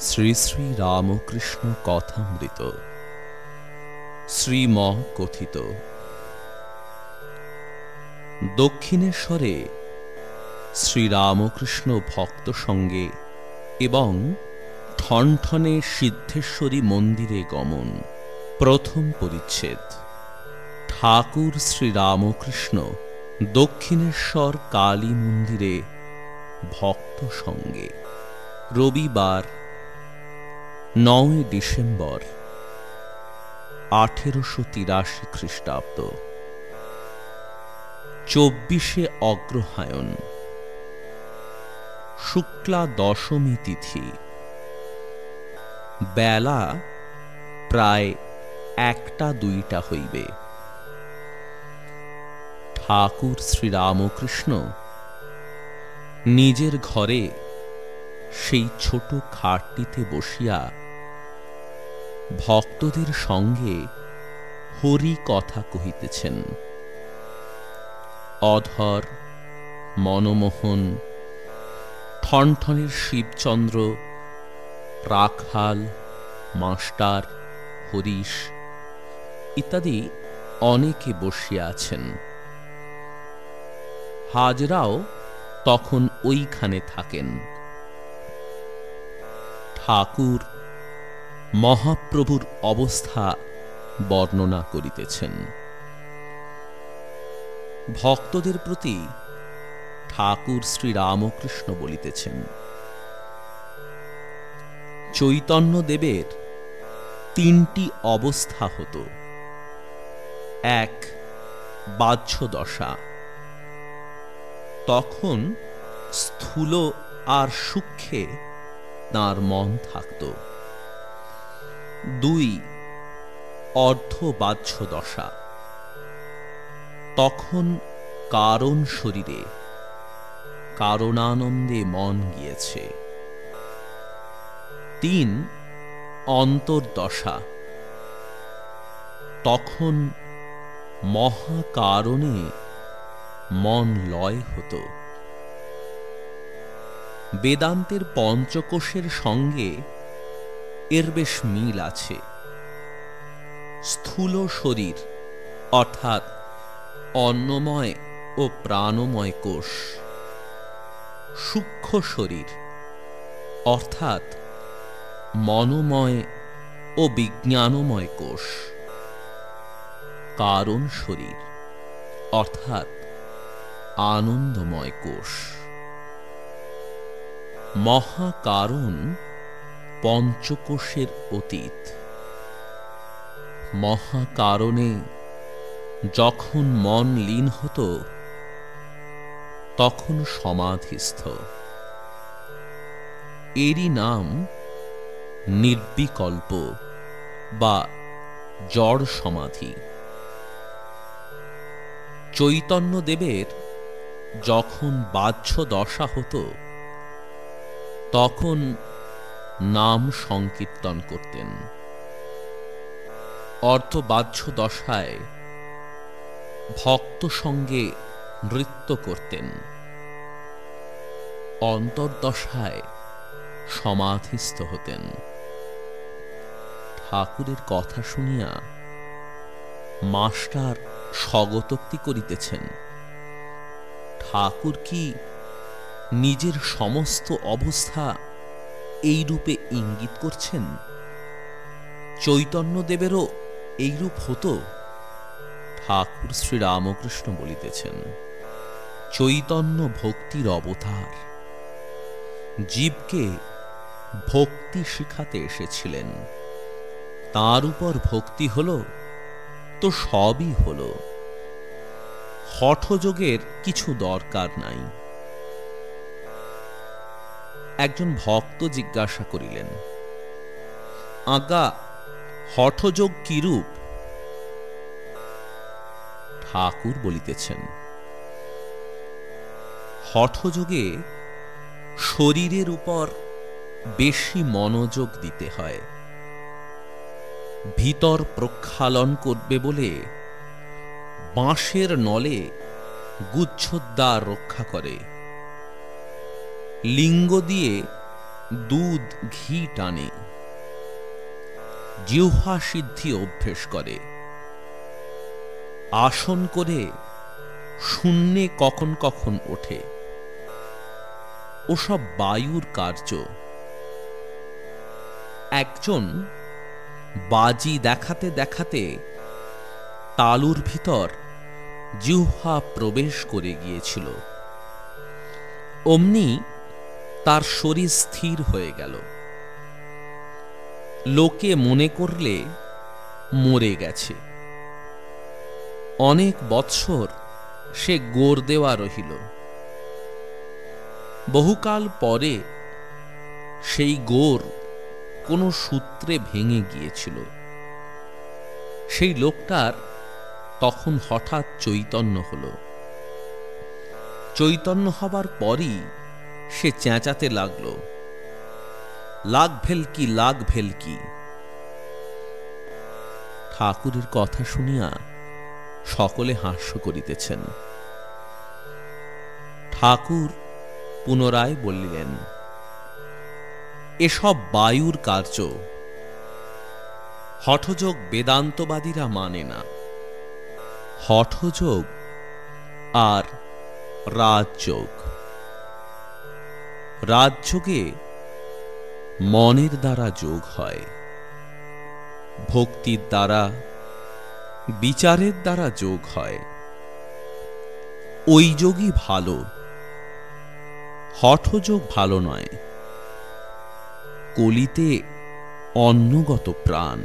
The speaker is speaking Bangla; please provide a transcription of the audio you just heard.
শ্রী শ্রী রামকৃষ্ণ কথামৃত। শ্রীম কথিত। দক্ষিণেশ্বরে শ্রীরামকৃষ্ণ ভক্ত সঙ্গে এবং ঠনঠনে সিদ্ধেশ্বরী মন্দিরে গমন প্রথম পরিচ্ছেদ। ঠাকুর শ্রীরামকৃষ্ণ দক্ষিণেশ্বর কালী মন্দিরে ভক্ত সঙ্গে। রবিবার নয় ডিসেম্বর আঠেরোশো তিরাশি খ্রিস্টাব্দ। চব্বিশে অগ্রহায়ণ। শুক্লা দশমী তিথি। বেলা প্রায় একটা দুইটা হইবে। ঠাকুর শ্রীরামকৃষ্ণ নিজের ঘরে সেই ছোট খাটটিতে বসিয়া ভক্তদের সঙ্গে হরি কথা কহিতেছেন। অধর, মনমোহন, ঠনঠনের শিবচন্দ্র, রাখাল, মাস্টার, হরিশ ইত্যাদি অনেকে বসিয়া আছেন। হাজরাও তখন ওইখানে থাকেন। ঠাকুর মহাপ্রভুর অবস্থা বর্ণনা করিতেছেন। ভক্তদের প্রতি ঠাকুর শ্রীরামকৃষ্ণ বলিতেছেন চৈতন্য দেবের তিনটি অবস্থা হতো। এক বাহ্য দশা তখন স্থূল আর সূক্ষ্মে তাঁর মন থাকত। দুই অর্ধবাহ্য দশা তখন কারণ শরীরে, কারণানন্দে মন গিয়েছে। তিন, অন্তর্দশা। তখন মহাকারণে মন লয় হতো। বেদান্তের পঞ্চকোষের সঙ্গে এর বেশ মিল আছে। স্থূল শরীর, অর্থাৎ অন্নময় ও প্রাণময় কোষ। সূক্ষ্ম শরীর, অর্থাৎ মনোময় ও বিজ্ঞানময় কোষ। কারণ শরীর, অর্থাৎ আনন্দময় কোষ। মহাকারণ পঞ্চকোষের অতীত। মহাকারণে যখন মন লীন হতো, তখন সমাধিস্থ। এরই নাম নির্বিকল্প বা জড় সমাধি। চৈতন্য দেবের যখন বাহ্য দশা হতো, তখন নাম সংকীর্তন করতেন। অর্থবাহ্য দশায় ভক্ত সঙ্গে নৃত্য করতেন। অন্তর্দশায় সমাধিস্থ হতেন। ঠাকুরের কথা শুনিয়া মাস্টার স্বগতোক্তি করিতেছেন। ঠাকুর কি নিজের সমস্ত অবস্থা এই রূপে ইঙ্গিত করছেন? চৈতন্যদেবেরও এইরূপ হতো? ঠাকুর শ্রীরামকৃষ্ণ বলিতেছেন, চৈতন্য ভক্তির অবতার। জীবকে ভক্তি শিখাতে এসেছিলেন। তার উপর ভক্তি হল, তো সবই হল। হঠযোগের কিছু দরকার নাই। একজন ভক্ত জিজ্ঞাসা করিলেন, আজ্ঞা, হঠযোগ কিরূপ? ঠাকুর বলিতেছেন, হঠযোগে শরীরের উপর বেশি মনোযোগ দিতে হয়, ভিতর প্রক্ষালন করবে বলে বাঁশের নলে গুচ্ছদ্বার রক্ষা করে। লিঙ্গ দিয়ে দুধ, ঘি টানে। জিহ্বা সিদ্ধি অভ্যেস করে। আসন করে শূন্যে কখন কখন ওঠে। ওসব বায়ুর কার্য। একজন বাজি দেখাতে দেখাতে তালুর ভিতর জিহ্বা প্রবেশ করে গিয়েছিল। অমনি তার শরীর স্থির হয়ে গেল। লোকে মনে করলে মরে গেছে। অনেক বৎসর সে গোর দেওয়া রহিল। বহুকাল পরে সেই গোর কোনো সূত্রে ভেঙে গিয়েছিল। সেই লোকটার তখন হঠাৎ চৈতন্য হল। চৈতন্য হবার পরই সে চেঁচাতে লাগল। লাগ ভেলকি লাগ ভেলকি ঠাকুরের কথা শুনিয়া সকলে হাস্য করিতেছেন। ঠাকুর পুনরায় বললেন, এসব বায়ুর কার্য হঠযোগ বেদান্তবাদীরা মানে না। হঠযোগ আর রাজযোগ। রাজযোগে মনের দ্বারা যোগ হয়। ভক্তির দ্বারা, বিচারের দ্বারা যোগ হয়। ওই যোগই ভালো। হঠযোগ ভালো নয়। কলিতে অন্নগত প্রাণ।